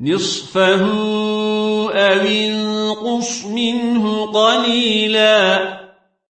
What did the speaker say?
نصفه أو انقص منه قليلا.